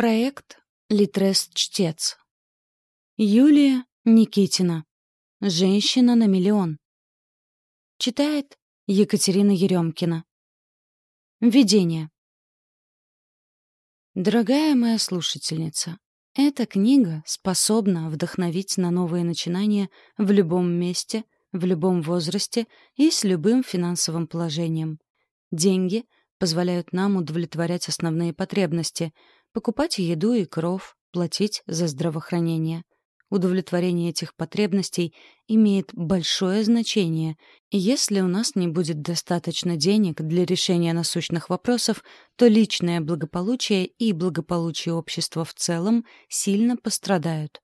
Проект «Литрес-чтец». Юлия Никитина. «Женщина на миллион». Читает Екатерина Еремкина. Введение. Дорогая моя слушательница, эта книга способна вдохновить на новые начинания в любом месте, в любом возрасте и с любым финансовым положением. Деньги позволяют нам удовлетворять основные потребности — покупать еду и кров, платить за здравоохранение. Удовлетворение этих потребностей имеет большое значение, если у нас не будет достаточно денег для решения насущных вопросов, то личное благополучие и благополучие общества в целом сильно пострадают.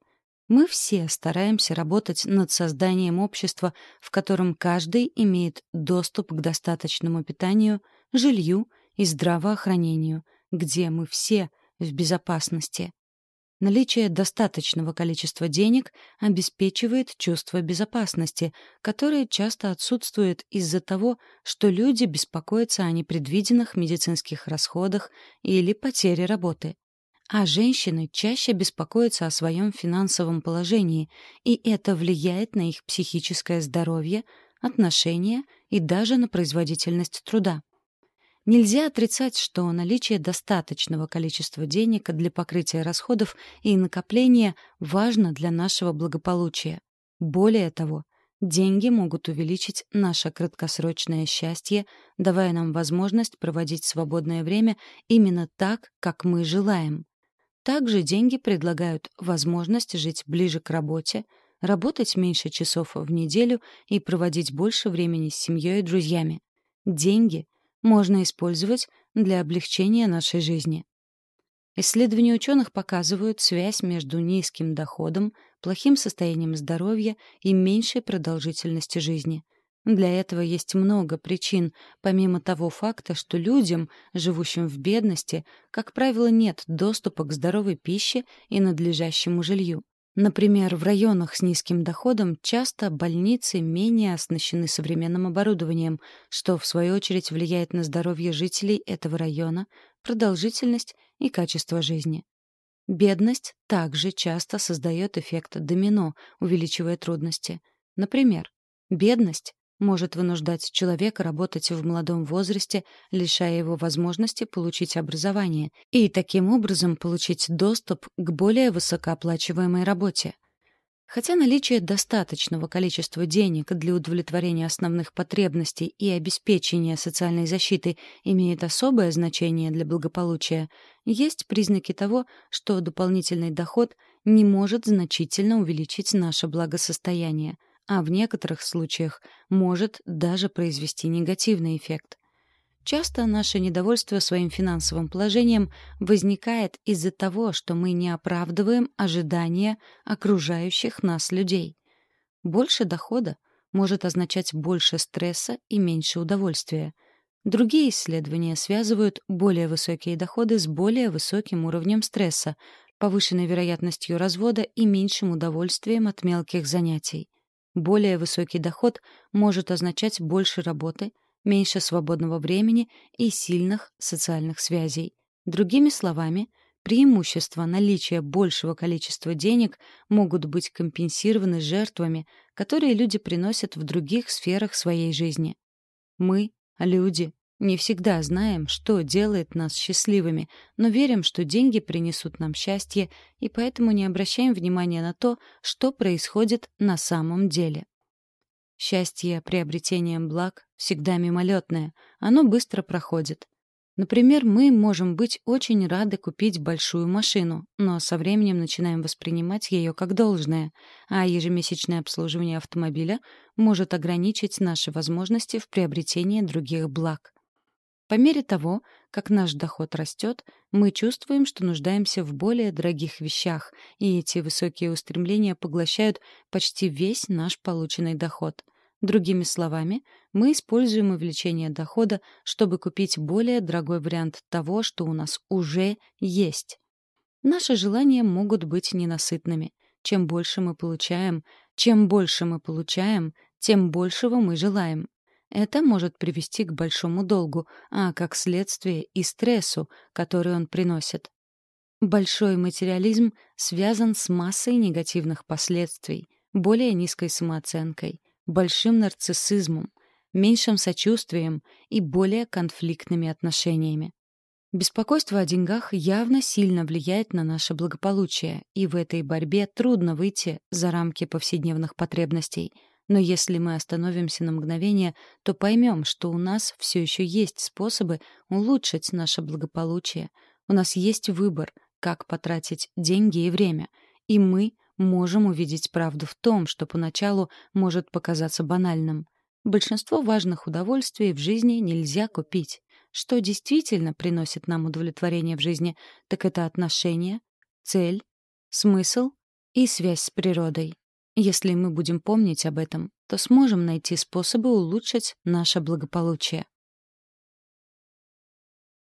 Мы все стараемся работать над созданием общества, в котором каждый имеет доступ к достаточному питанию, жилью и здравоохранению, где мы все — в безопасности. Наличие достаточного количества денег обеспечивает чувство безопасности, которое часто отсутствует из-за того, что люди беспокоятся о непредвиденных медицинских расходах или потере работы. А женщины чаще беспокоятся о своем финансовом положении, и это влияет на их психическое здоровье, отношения и даже на производительность труда. Нельзя отрицать, что наличие достаточного количества денег для покрытия расходов и накопления важно для нашего благополучия. Более того, деньги могут увеличить наше краткосрочное счастье, давая нам возможность проводить свободное время именно так, как мы желаем. Также деньги предлагают возможность жить ближе к работе, работать меньше часов в неделю и проводить больше времени с семьей и друзьями. Деньги — можно использовать для облегчения нашей жизни. Исследования ученых показывают связь между низким доходом, плохим состоянием здоровья и меньшей продолжительностью жизни. Для этого есть много причин, помимо того факта, что людям, живущим в бедности, как правило, нет доступа к здоровой пище и надлежащему жилью. Например, в районах с низким доходом часто больницы менее оснащены современным оборудованием, что, в свою очередь, влияет на здоровье жителей этого района, продолжительность и качество жизни. Бедность также часто создает эффект домино, увеличивая трудности. Например, бедность может вынуждать человека работать в молодом возрасте, лишая его возможности получить образование и таким образом получить доступ к более высокооплачиваемой работе. Хотя наличие достаточного количества денег для удовлетворения основных потребностей и обеспечения социальной защиты имеет особое значение для благополучия, есть признаки того, что дополнительный доход не может значительно увеличить наше благосостояние — а в некоторых случаях может даже произвести негативный эффект. Часто наше недовольство своим финансовым положением возникает из-за того, что мы не оправдываем ожидания окружающих нас людей. Больше дохода может означать больше стресса и меньше удовольствия. Другие исследования связывают более высокие доходы с более высоким уровнем стресса, повышенной вероятностью развода и меньшим удовольствием от мелких занятий. Более высокий доход может означать больше работы, меньше свободного времени и сильных социальных связей. Другими словами, преимущества наличия большего количества денег могут быть компенсированы жертвами, которые люди приносят в других сферах своей жизни. Мы, люди, не всегда знаем, что делает нас счастливыми, но верим, что деньги принесут нам счастье, и поэтому не обращаем внимания на то, что происходит на самом деле. Счастье приобретением благ всегда мимолетное, оно быстро проходит. Например, мы можем быть очень рады купить большую машину, но со временем начинаем воспринимать ее как должное, а ежемесячное обслуживание автомобиля может ограничить наши возможности в приобретении других благ. По мере того, как наш доход растет, мы чувствуем, что нуждаемся в более дорогих вещах, и эти высокие устремления поглощают почти весь наш полученный доход. Другими словами, мы используем увеличение дохода, чтобы купить более дорогой вариант того, что у нас уже есть. Наши желания могут быть ненасытными. Чем больше мы получаем, чем больше мы получаем, тем большего мы желаем. Это может привести к большому долгу, а как следствие и стрессу, который он приносит. Большой материализм связан с массой негативных последствий, более низкой самооценкой, большим нарциссизмом, меньшим сочувствием и более конфликтными отношениями. Беспокойство о деньгах явно сильно влияет на наше благополучие, и в этой борьбе трудно выйти за рамки повседневных потребностей. Но если мы остановимся на мгновение, то поймем, что у нас все еще есть способы улучшить наше благополучие. У нас есть выбор, как потратить деньги и время. И мы можем увидеть правду в том, что поначалу может показаться банальным. Большинство важных удовольствий в жизни нельзя купить. Что действительно приносит нам удовлетворение в жизни, так это отношения, цель, смысл и связь с природой. Если мы будем помнить об этом, то сможем найти способы улучшить наше благополучие.